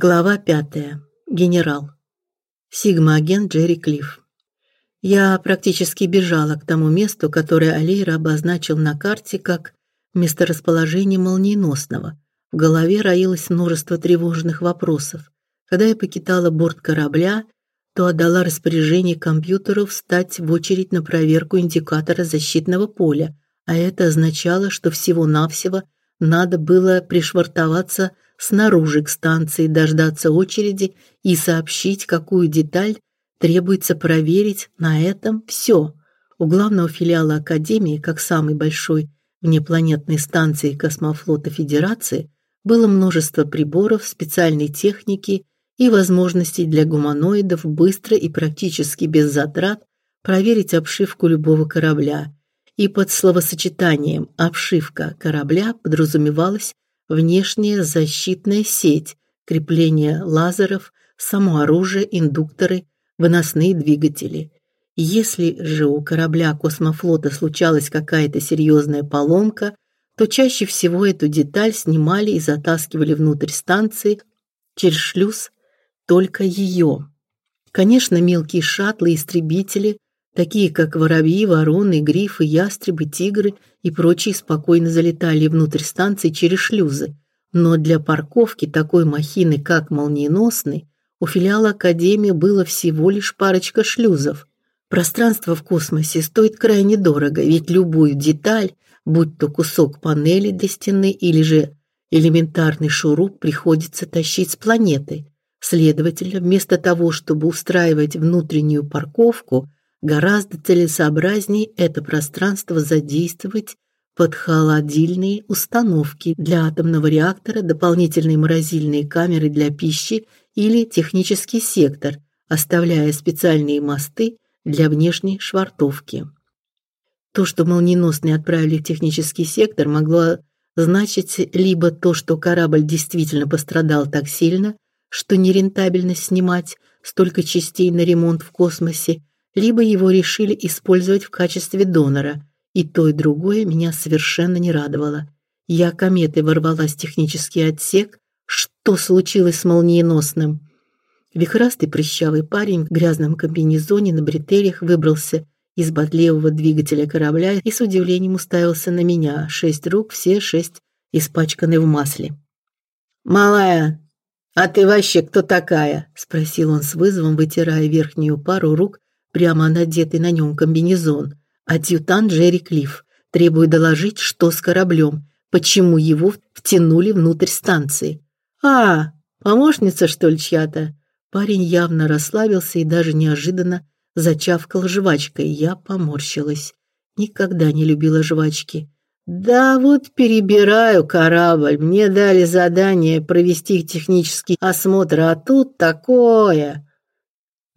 Глава пятая. Генерал. Сигма-агент Джерри Клифф. Я практически бежала к тому месту, которое Алейра обозначил на карте как месторасположение молниеносного. В голове роилось множество тревожных вопросов. Когда я покидала борт корабля, то отдала распоряжение компьютеру встать в очередь на проверку индикатора защитного поля, а это означало, что всего-навсего надо было пришвартоваться снаружи к станции, дождаться очереди и сообщить, какую деталь требуется проверить. На этом все. У главного филиала академии, как самой большой внепланетной станции космофлота Федерации, было множество приборов, специальной техники и возможностей для гуманоидов быстро и практически без затрат проверить обшивку любого корабля. И под словосочетанием обшивка корабля подразумевалось внешняя защитная сеть, крепление лазеров, само оружие, индукторы, выносные двигатели. Если же у корабля космофлота случалась какая-то серьезная поломка, то чаще всего эту деталь снимали и затаскивали внутрь станции через шлюз только ее. Конечно, мелкие шаттлы и истребители, такие как воробьи, вороны, грифы, ястребы, тигры и прочие спокойно залетали внутрь станции через шлюзы. Но для парковки такой махины, как молниеносный, у филиала академии было всего лишь парочка шлюзов. Пространство в космосе стоит крайне дорого, ведь любую деталь, будь то кусок панели для стены или же элементарный шуруп, приходится тащить с планеты. Следовательно, вместо того, чтобы устраивать внутреннюю парковку, Гораздо целесообразнее это пространство задействовать под холодильные установки для атомного реактора, дополнительные морозильные камеры для пищи или технический сектор, оставляя специальные мосты для внешней швартовки. То, что молниеносные отправили в технический сектор, могло значить либо то, что корабль действительно пострадал так сильно, что нерентабельно снимать столько частей на ремонт в космосе, либо его решили использовать в качестве донора, и то и другое меня совершенно не радовало. Я кометой ворвалась в технический отсек. Что случилось с молниеносным? Вихрастый прыщавый парень в грязном комбинезоне на бретелях выбрался из бодлевого двигателя корабля и с удивлением уставился на меня. Шесть рук, все шесть испачканы в масле. «Малая, а ты вообще кто такая?» – спросил он с вызовом, вытирая верхнюю пару рук прямо надетый на нем комбинезон. Адъютант Джерри Клифф требует доложить, что с кораблем, почему его втянули внутрь станции. А, помощница что ли чья-то? Парень явно расслабился и даже неожиданно зачавкал жвачкой. Я поморщилась. Никогда не любила жвачки. Да вот перебираю корабль. Мне дали задание провести технический осмотр, а тут такое.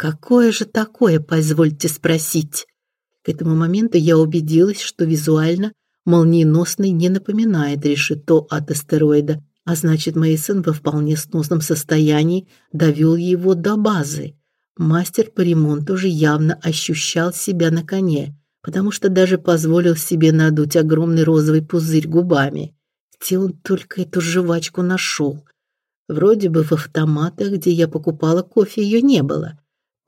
Какое же такое, позвольте спросить? К этому моменту я убедилась, что визуально молниеносный не напоминает решето от астероида, а значит, Мейсон во вполне сносном состоянии довел его до базы. Мастер по ремонту уже явно ощущал себя на коне, потому что даже позволил себе надуть огромный розовый пузырь губами. Где он только эту жвачку нашел? Вроде бы в автоматах, где я покупала кофе, ее не было.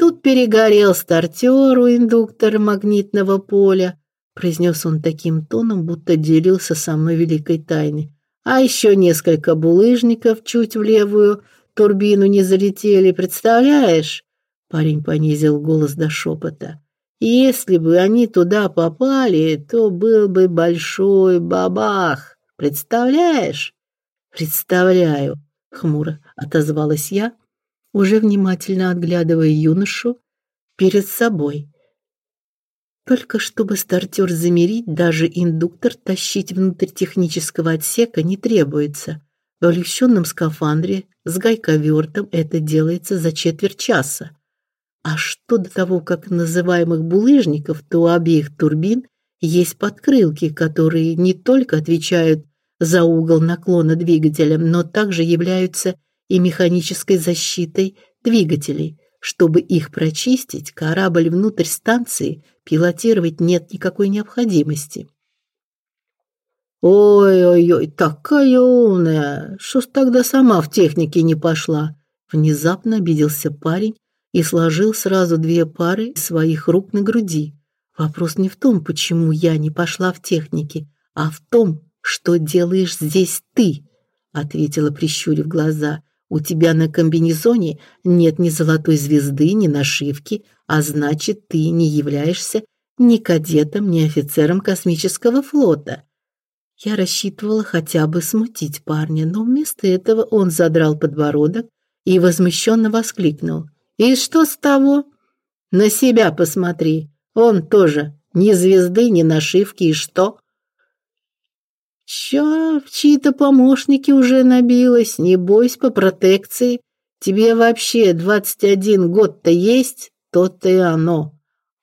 Тут перегорел стартер у индуктора магнитного поля, произнес он таким тоном, будто делился со мной великой тайной. А еще несколько булыжников чуть в левую турбину не залетели, представляешь? Парень понизил голос до шепота. Если бы они туда попали, то был бы большой бабах. Представляешь? Представляю, хмуро отозвалась я уже внимательно отглядывая юношу перед собой. Только чтобы стартер замерить, даже индуктор тащить внутрь технического отсека не требуется. В облегченном скафандре с гайковертом это делается за четверть часа. А что до того, как называемых булыжников, то у обеих турбин есть подкрылки, которые не только отвечают за угол наклона двигателя, но также являются и механической защитой двигателей. Чтобы их прочистить, корабль внутрь станции пилотировать нет никакой необходимости. Ой-ой-ой, такая умная. Что ж тогда сама в технике не пошла? Внезапно обиделся парень и сложил сразу две пары своих рук на груди. Вопрос не в том, почему я не пошла в техники, а в том, что делаешь здесь ты, ответила, прищурив глаза. У тебя на комбинезоне нет ни золотой звезды, ни нашивки, а значит, ты не являешься ни кадетом, ни офицером космического флота. Я рассчитывала хотя бы смутить парня, но вместо этого он задрал подбородок и возмущенно воскликнул: "И что с того? На себя посмотри. Он тоже ни звезды, ни нашивки, и что?" В чьи-то помощники уже набилась, не бойся по протекции. Тебе вообще 21 год-то есть, то-то и оно.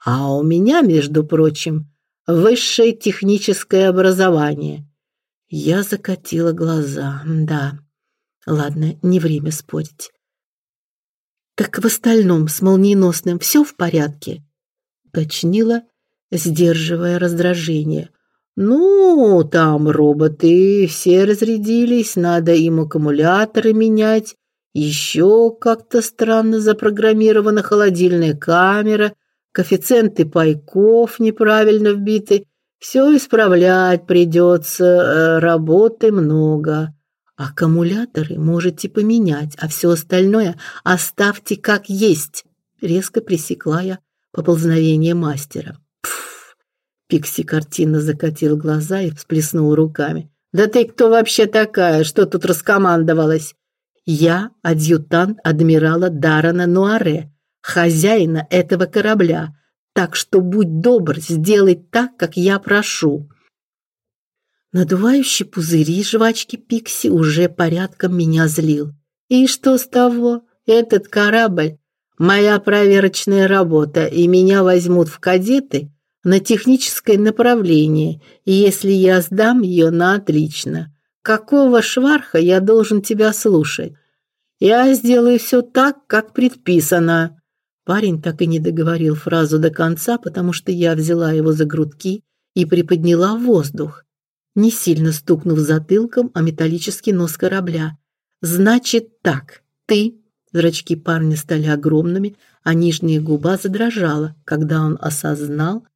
А у меня, между прочим, высшее техническое образование. Я закатила глаза. Да. Ладно, не время спорить. Так в остальном с молниеносным все в порядке, уточнила, сдерживая раздражение. Ну, там роботы все разрядились, надо им аккумуляторы менять. Еще как-то странно запрограммирована холодильная камера, коэффициенты пайков неправильно вбиты. Все исправлять придется, э, работы много. Аккумуляторы можете поменять, а все остальное оставьте как есть. Резко пресекла я поползновение мастера. Пикси картинно закатил глаза и всплеснул руками. Да ты кто вообще такая, что тут раскомандовалась? Я адъютант адмирала Дарана Нуаре, хозяина этого корабля. Так что будь добр, сделай так, как я прошу. Надувающий пузыри жвачки Пикси уже порядком меня злил. И что с того? Этот корабль моя проверочная работа, и меня возьмут в кадеты на техническое направление, и если я сдам ее на отлично, какого шварха я должен тебя слушать? Я сделаю все так, как предписано. Парень так и не договорил фразу до конца, потому что я взяла его за грудки и приподняла в воздух, не сильно стукнув затылком о металлический нос корабля. Значит так, ты Зрачки парня стали огромными, а нижняя губа задрожала, когда он осознал,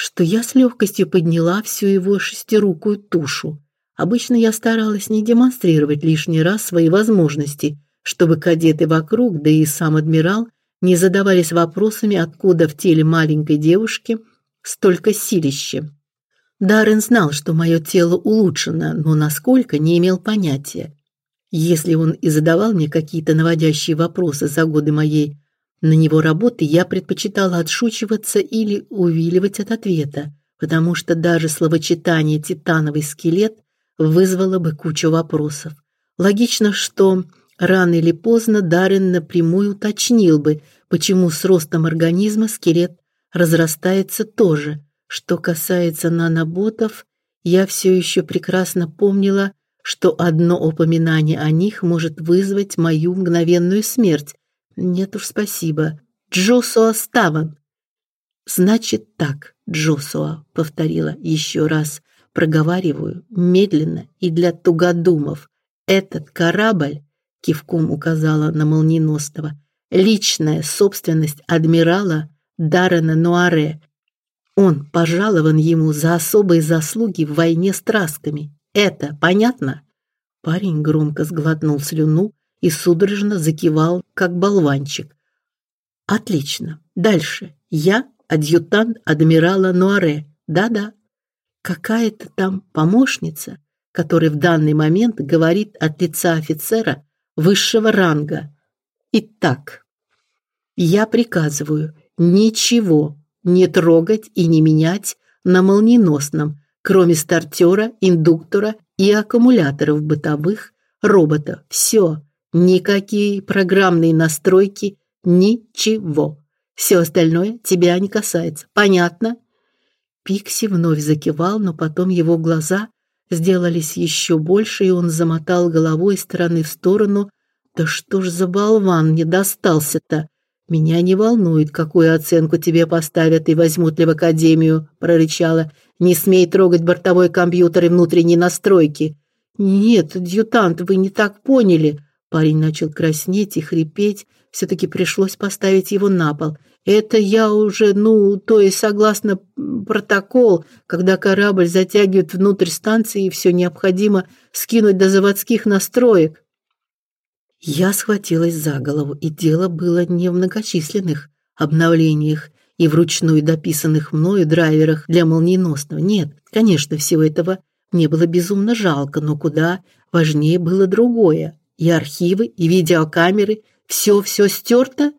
что я с легкостью подняла всю его шестирукую тушу. Обычно я старалась не демонстрировать лишний раз свои возможности, чтобы кадеты вокруг, да и сам адмирал не задавались вопросами, откуда в теле маленькой девушки столько силища. Даррен знал, что мое тело улучшено, но насколько не имел понятия. Если он и задавал мне какие-то наводящие вопросы за годы моей на него работы я предпочитала отшучиваться или увиливать от ответа, потому что даже словочитание титановый скелет вызвало бы кучу вопросов. Логично, что рано или поздно Даррен напрямую уточнил бы, почему с ростом организма скелет разрастается тоже. Что касается наноботов, я все еще прекрасно помнила, что одно упоминание о них может вызвать мою мгновенную смерть, нет уж, спасибо. Джосуа Ставан. Значит так, Джосуа, повторила еще раз. Проговариваю медленно и для тугодумов. Этот корабль, кивком указала на молниеносного, личная собственность адмирала Даррена Нуаре. Он пожалован ему за особые заслуги в войне с трасками. Это понятно? Парень громко сглотнул слюну и судорожно закивал, как болванчик. Отлично. Дальше. Я адъютант адмирала Нуаре. Да-да. Какая-то там помощница, которая в данный момент говорит от лица офицера высшего ранга. Итак, я приказываю ничего не трогать и не менять на молниеносном, кроме стартера, индуктора и аккумуляторов бытовых, робота. Все. Никакие программные настройки, ничего. Все остальное тебя не касается. Понятно? Пикси вновь закивал, но потом его глаза сделались еще больше, и он замотал головой из стороны в сторону. Да что ж за болван мне достался-то? Меня не волнует, какую оценку тебе поставят и возьмут ли в академию, прорычала. Не смей трогать бортовой компьютер и внутренние настройки. Нет, адъютант, вы не так поняли. Парень начал краснеть и хрипеть, все таки пришлось поставить его на пол. Это я уже, ну, то есть согласно протокол, когда корабль затягивают внутрь станции и все необходимо скинуть до заводских настроек. Я схватилась за голову, и дело было не в многочисленных обновлениях и вручную дописанных мною драйверах для молниеносного. Нет, конечно, всего этого мне было безумно жалко, но куда важнее было другое. И архивы, и видеокамеры, все-все стерто?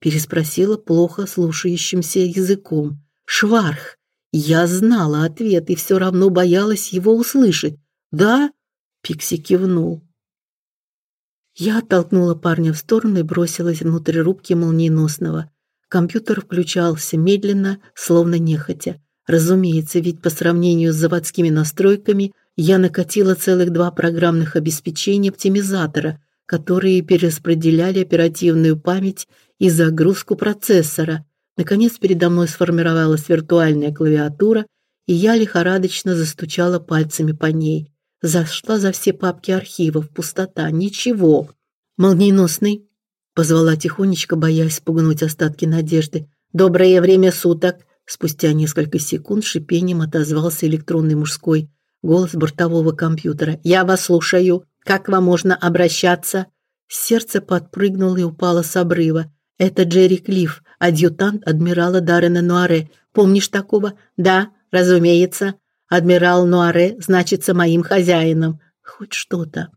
переспросила плохо слушающимся языком. Шварх. Я знала ответ и все равно боялась его услышать. Да? Пикси кивнул. Я оттолкнула парня в сторону и бросилась внутрь рубки молниеносного. Компьютер включался медленно, словно нехотя. Разумеется, ведь по сравнению с заводскими настройками я накатила целых два программных обеспечения оптимизатора, которые перераспределяли оперативную память и загрузку процессора. Наконец передо мной сформировалась виртуальная клавиатура, и я лихорадочно застучала пальцами по ней. Зашла за все папки архивов, пустота, ничего. Молниеносный Позвала тихонечко, боясь спугнуть остатки надежды. Доброе время суток. Спустя несколько секунд шипением отозвался электронный мужской голос бортового компьютера. Я вас слушаю. Как вам можно обращаться? Сердце подпрыгнуло и упало с обрыва. Это Джерри Клифф, адъютант адмирала Даррена Нуаре. Помнишь такого? Да, разумеется. Адмирал Нуаре значится моим хозяином. Хоть что-то.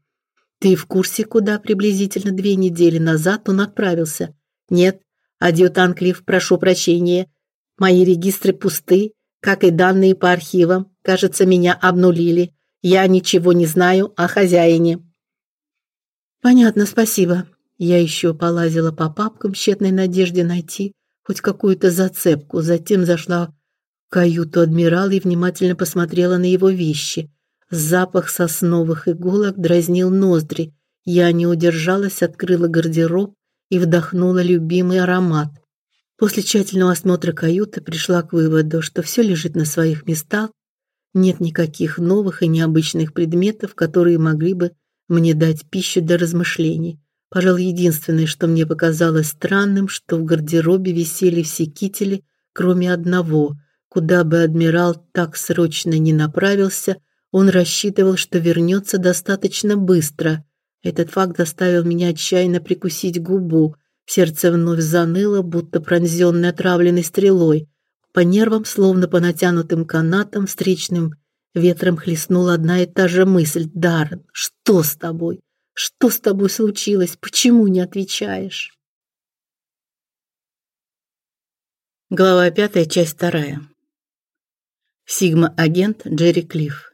Ты в курсе, куда приблизительно две недели назад он отправился? Нет. Адъютант Клифф, прошу прощения. Мои регистры пусты, как и данные по архивам. Кажется, меня обнулили. Я ничего не знаю о хозяине. Понятно, спасибо. Я еще полазила по папкам в тщетной надежде найти хоть какую-то зацепку, затем зашла в каюту адмирала и внимательно посмотрела на его вещи. Запах сосновых иголок дразнил ноздри. Я не удержалась, открыла гардероб и вдохнула любимый аромат. После тщательного осмотра каюты пришла к выводу, что все лежит на своих местах. Нет никаких новых и необычных предметов, которые могли бы мне дать пищу для размышлений. Пожалуй, единственное, что мне показалось странным, что в гардеробе висели все кители, кроме одного. Куда бы адмирал так срочно не направился, он рассчитывал, что вернется достаточно быстро. Этот факт заставил меня отчаянно прикусить губу. Сердце вновь заныло, будто пронзённое отравленной стрелой. По нервам, словно по натянутым канатам, встречным ветром хлестнула одна и та же мысль: "Даррен, что с тобой? Что с тобой случилось? Почему не отвечаешь?" Глава пятая, часть вторая. Сигма-агент Джерри Клифф.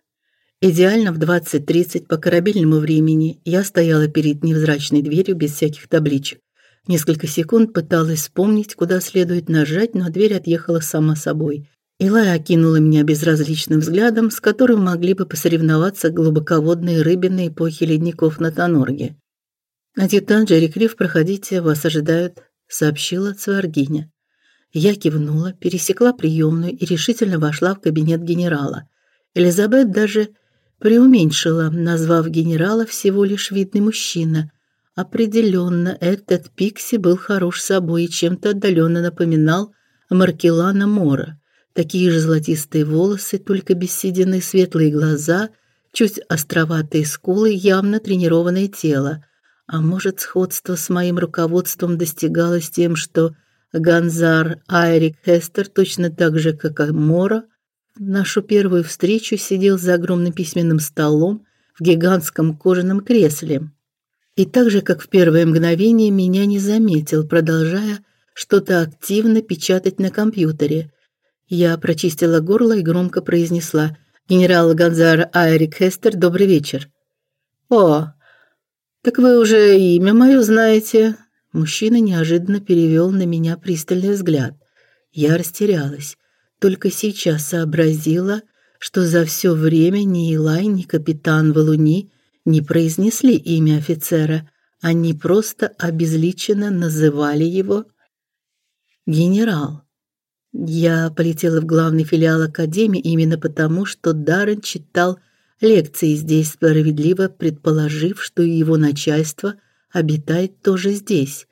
Идеально в 20:30 по корабельному времени я стояла перед невзрачной дверью без всяких табличек. Несколько секунд пыталась вспомнить, куда следует нажать, но дверь отъехала сама собой. Илая окинула меня безразличным взглядом, с которым могли бы посоревноваться глубоководные рыбины эпохи ледников на Тонорге. «Адъютант Джерри Клифф, проходите, вас ожидают», — сообщила Цваргиня. Я кивнула, пересекла приемную и решительно вошла в кабинет генерала. Элизабет даже преуменьшила, назвав генерала всего лишь видный мужчина. Определенно, этот Пикси был хорош собой и чем-то отдаленно напоминал Маркелана Мора. Такие же золотистые волосы, только без седины, светлые глаза, чуть островатые скулы, явно тренированное тело. А может, сходство с моим руководством достигалось тем, что Ганзар Айрик Хестер точно так же, как и Мора, нашу первую встречу сидел за огромным письменным столом в гигантском кожаном кресле. И так же, как в первое мгновение, меня не заметил, продолжая что-то активно печатать на компьютере. Я прочистила горло и громко произнесла: "Генерал Гонзар Айрик Хестер, добрый вечер". "О, так вы уже имя мое знаете?" Мужчина неожиданно перевел на меня пристальный взгляд. Я растерялась только сейчас сообразила, что за все время ни Илай, ни капитан Валуни не произнесли имя офицера, они просто обезличенно называли его генерал. Я полетела в главный филиал академии именно потому, что Даррен читал лекции здесь, справедливо предположив, что его начальство обитает тоже здесь.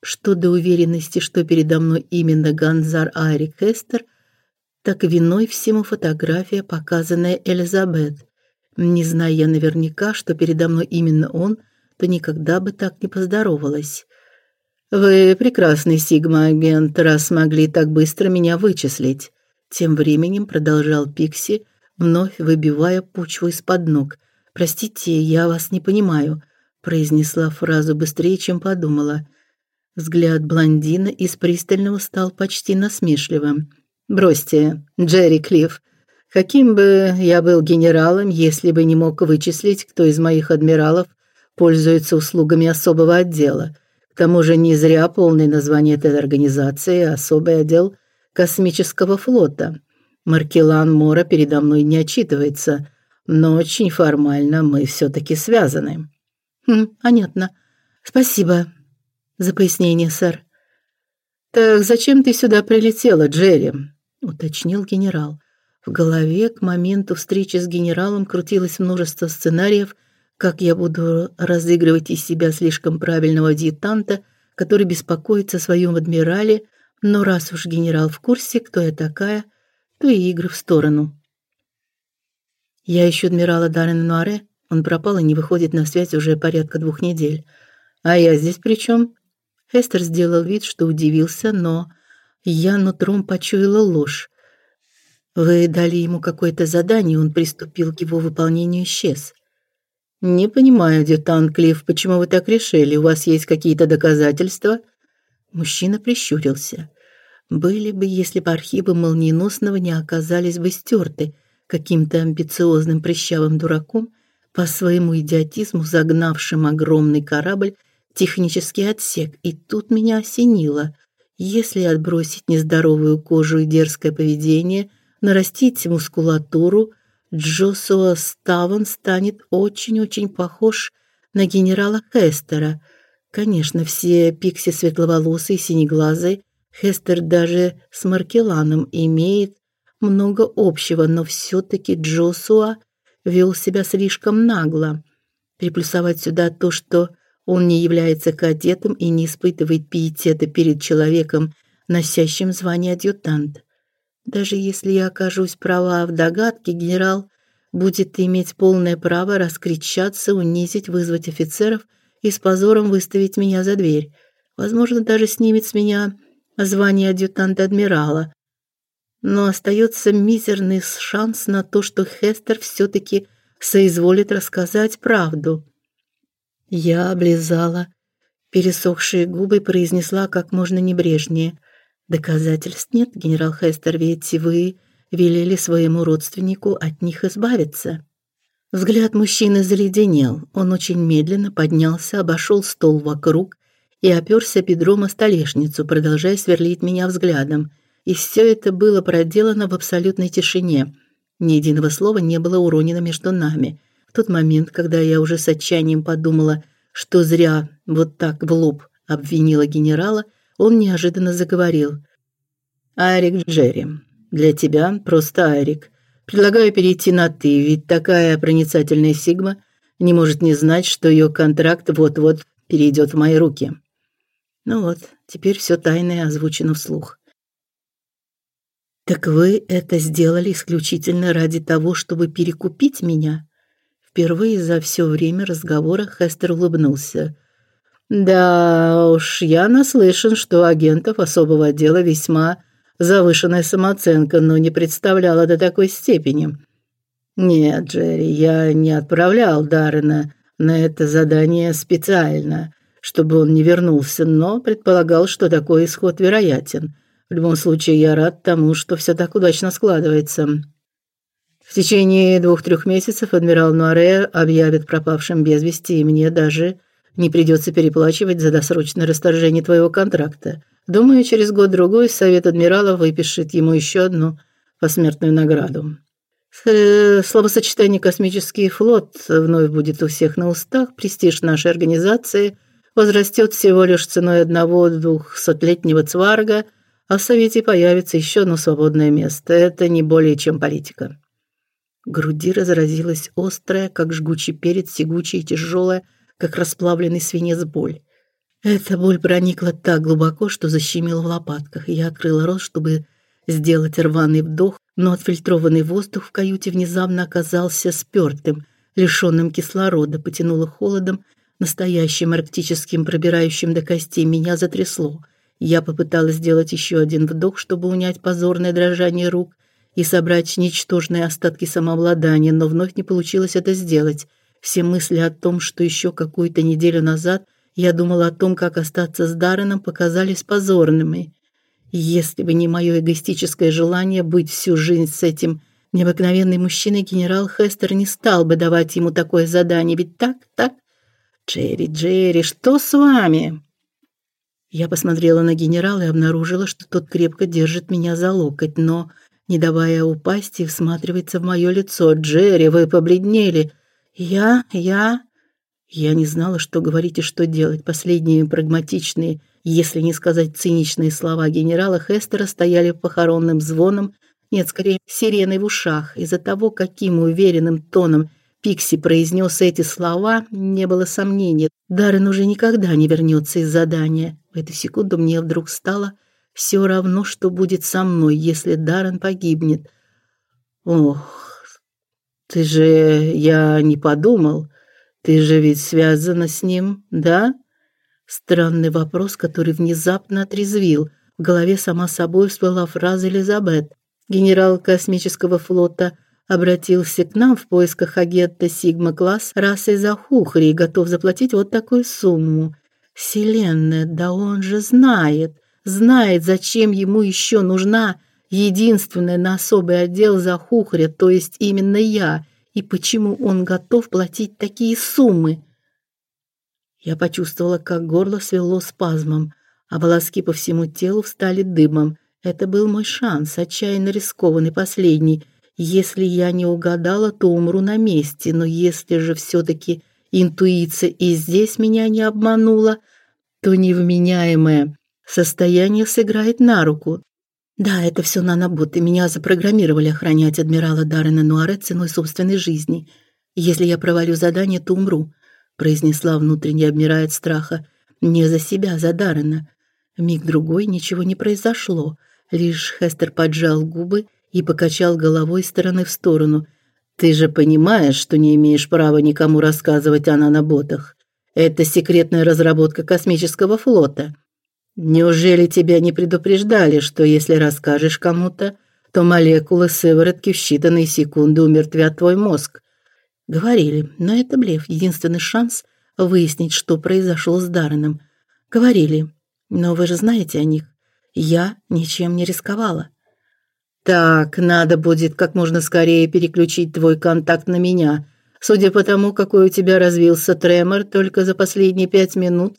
Что до уверенности, что передо мной именно Ганзар Айрик Хестер, так виной всему фотография, показанная Элизабет. Не зная я наверняка, что передо мной именно он, то никогда бы так не поздоровалась. Вы прекрасный сигма-агент, раз смогли так быстро меня вычислить. Тем временем продолжал Пикси, вновь выбивая почву из-под ног. Простите, я вас не понимаю, произнесла фразу быстрее, чем подумала. Взгляд блондина из пристального стал почти насмешливым. Бросьте, Джерри Клифф. Каким бы я был генералом, если бы не мог вычислить, кто из моих адмиралов пользуется услугами особого отдела? К тому же не зря полное название этой организации особый отдел космического флота. Маркелан Мора передо мной не отчитывается, но очень формально мы все таки связаны. Хм, понятно. Спасибо за пояснение, сэр. Так зачем ты сюда прилетела, Джерри? уточнил генерал. В голове к моменту встречи с генералом крутилось множество сценариев, как я буду разыгрывать из себя слишком правильного адъютанта, который беспокоится о своем адмирале, но раз уж генерал в курсе, кто я такая, то и игры в сторону. Я ищу адмирала Даррена Нуаре. Он пропал и не выходит на связь уже порядка двух недель. А я здесь при чем? Хестер сделал вид, что удивился, но я нутром почуяла ложь. Вы дали ему какое-то задание, он приступил к его выполнению и исчез. Не понимаю, адъютант Клифф, почему вы так решили? У вас есть какие-то доказательства? Мужчина прищурился. Были бы, если бы архивы молниеносного не оказались бы стерты каким-то амбициозным прыщавым дураком, по своему идиотизму загнавшим огромный корабль в технический отсек. И тут меня осенило. Если отбросить нездоровую кожу и дерзкое поведение, нарастить мускулатуру, Джосуа Ставан станет очень-очень похож на генерала Хестера. Конечно, все пикси светловолосые синеглазые, Хестер даже с Маркеланом имеет много общего, но все таки Джосуа вел себя слишком нагло. Приплюсовать сюда то, что он не является кадетом и не испытывает пиетета перед человеком, носящим звание адъютант. Даже если я окажусь права в догадке, генерал будет иметь полное право раскричаться, унизить, вызвать офицеров и с позором выставить меня за дверь. Возможно, даже снимет с меня звание адъютанта адмирала. Но остается мизерный шанс на то, что Хестер все таки соизволит рассказать правду. Я облизала пересохшие губы и произнесла как можно небрежнее: "Доказательств нет, генерал Хестер, ведь вы велели своему родственнику от них избавиться". Взгляд мужчины заледенел. Он очень медленно поднялся, обошел стол вокруг и оперся бедром о столешницу, продолжая сверлить меня взглядом. И все это было проделано в абсолютной тишине. Ни единого слова не было уронено между нами тот момент, когда я уже с отчаянием подумала, что зря вот так в лоб обвинила генерала, он неожиданно заговорил. Арик Джерри, для тебя просто Арик. Предлагаю перейти на ты, ведь такая проницательная Сигма не может не знать, что ее контракт вот-вот перейдет в мои руки. Ну вот, теперь все тайное озвучено вслух. Так вы это сделали исключительно ради того, чтобы перекупить меня? Впервые за все время разговора Хестер улыбнулся. Да уж, я наслышан, что агентов особого отдела весьма завышенная самооценка, но не представляла до такой степени. Нет, Джерри, я не отправлял Даррена на это задание специально, чтобы он не вернулся, но предполагал, что такой исход вероятен. В любом случае, я рад тому, что все так удачно складывается. В течение двух-трех месяцев адмирал Нуаре объявит пропавшим без вести, и мне даже не придется переплачивать за досрочное расторжение твоего контракта. Думаю, через год-другой совет адмирала выпишет ему еще одну посмертную награду. Словосочетание «космический флот» вновь будет у всех на устах. Престиж нашей организации возрастет всего лишь ценой одного двухсотлетнего цварга, а в совете появится еще одно свободное место. Это не более чем политика груди разразилась острая, как жгучий перец, тягучая и тяжелая, как расплавленный свинец боль. Эта боль проникла так глубоко, что защемила в лопатках. Я открыла рот, чтобы сделать рваный вдох, но отфильтрованный воздух в каюте внезапно оказался спёртым, лишённым кислорода, потянуло холодом, настоящим арктическим, пробирающим до костей. Меня затрясло. Я попыталась сделать ещё один вдох, чтобы унять позорное дрожание рук и собрать ничтожные остатки самообладания, но вновь не получилось это сделать. Все мысли о том, что ещё какую-то неделю назад я думала о том, как остаться с Дарреном, показались позорными. Если бы не мое эгоистическое желание быть всю жизнь с этим необыкновенным мужчиной, генерал Хестер не стал бы давать ему такое задание, ведь так, так? Джерри, Джерри, что с вами? Я посмотрела на генерала и обнаружила, что тот крепко держит меня за локоть, но не давая упасть и всматривается в мое лицо. Джерри, вы побледнели. Я, я я не знала, что говорить и что делать. Последние прагматичные если не сказать циничные слова генерала Хестера стояли похоронным звоном, нет, скорее сиреной в ушах. Из-за того, каким уверенным тоном Пикси произнес эти слова, не было сомнений. Даррен уже никогда не вернется из задания. В эту секунду мне вдруг стало все равно, что будет со мной, если Даррен погибнет. Ох, ты же я не подумал. Ты же ведь связана с ним, да? Странный вопрос, который внезапно отрезвил. В голове сама собой всплыла фраза Элизабет. Генерал космического флота обратился к нам в поисках агента Сигма-класс расы Захухри и готов заплатить вот такую сумму. Вселенная, да он же знает, знает, зачем ему еще нужна единственная на особый отдел Захухря, то есть именно я, и почему он готов платить такие суммы. Я почувствовала, как горло свело спазмом, а волоски по всему телу встали дыбом. Это был мой шанс, отчаянно рискованный, последний. Если я не угадала, то умру на месте, но если же все таки интуиция и здесь меня не обманула, то невменяемое состояние сыграет на руку. Да, это все наноботы. Меня запрограммировали охранять адмирала Даррена Нуаре ценой собственной жизни. Если я провалю задание, то умру произнесла внутренне обмирая от страха, не за себя, за Даррена. Миг другой ничего не произошло, лишь Хестер поджал губы и покачал головой из стороны в сторону. Ты же понимаешь, что не имеешь права никому рассказывать о наноботах. Это секретная разработка космического флота. Неужели тебя не предупреждали, что если расскажешь кому-то, то молекулы сыворотки в считанные секунды умертвят твой мозг? Говорили, но это блеф, единственный шанс выяснить, что произошло с Дарреном. Говорили, но вы же знаете о них. Я ничем не рисковала. Так, надо будет как можно скорее переключить твой контакт на меня. Судя по тому, какой у тебя развился тремор только за последние пять минут,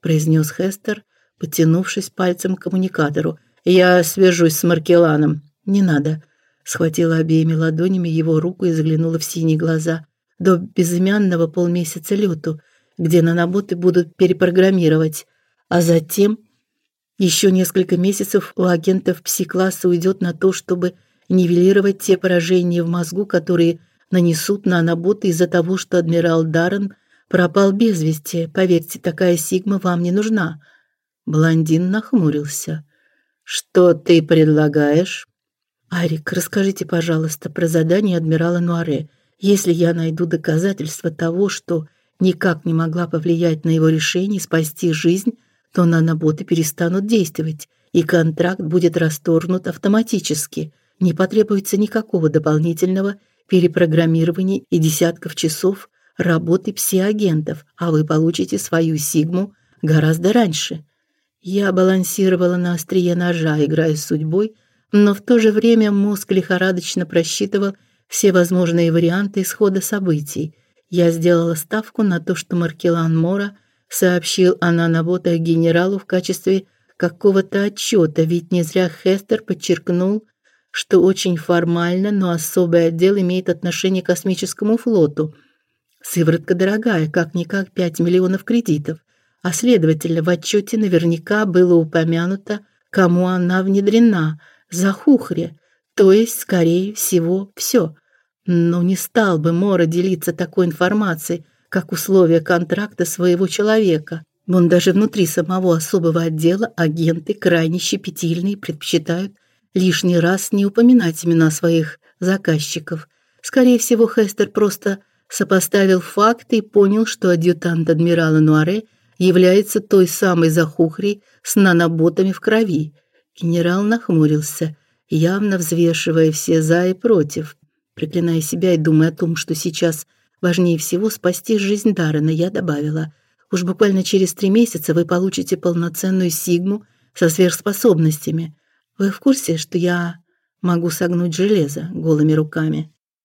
произнес Хестер, потянувшись пальцем к коммуникатору. Я свяжусь с Маркеланом. Не надо схватила обеими ладонями его руку и заглянула в синие глаза до безымянного полмесяца лету, где наноботы будут перепрограммировать, а затем еще несколько месяцев у агентов пси-класса уйдет на то, чтобы нивелировать те поражения в мозгу, которые нанесут наноботы из-за того, что адмирал Даррен пропал без вести. Поверьте, такая сигма вам не нужна. Блондин нахмурился. Что ты предлагаешь? Арик, расскажите, пожалуйста, про задание адмирала Нуаре. Если я найду доказательства того, что никак не могла повлиять на его решение спасти жизнь, то наноботы перестанут действовать, и контракт будет расторгнут автоматически. Не потребуется никакого дополнительного перепрограммирования и десятков часов работы псиагентов, а вы получите свою сигму гораздо раньше. Я балансировала на острие ножа, играя с судьбой, но в то же время мозг лихорадочно просчитывал все возможные варианты исхода событий. Я сделала ставку на то, что Маркелан Мора сообщил о наноботах генералу в качестве какого-то отчета, ведь не зря Хестер подчеркнул, что очень формально, но особый отдел имеет отношение к космическому флоту. Сыворотка дорогая, как-никак 5 миллионов кредитов, а следовательно, в отчете наверняка было упомянуто, кому она внедрена – Захухре, то есть, скорее всего, все. Но не стал бы Мора делиться такой информацией, как условие контракта своего человека. Вон даже внутри самого особого отдела агенты крайне щепетильны и предпочитают лишний раз не упоминать имена своих заказчиков. Скорее всего, Хестер просто сопоставил факты и понял, что адъютант адмирала Нуаре является той самой захухрей с наноботами в крови. Генерал нахмурился, явно взвешивая все за и против, проклиная себя и думая о том, что сейчас важнее всего спасти жизнь Даррена, я добавила: Уж буквально через три месяца вы получите полноценную сигму со сверхспособностями. Вы в курсе, что я могу согнуть железо голыми руками?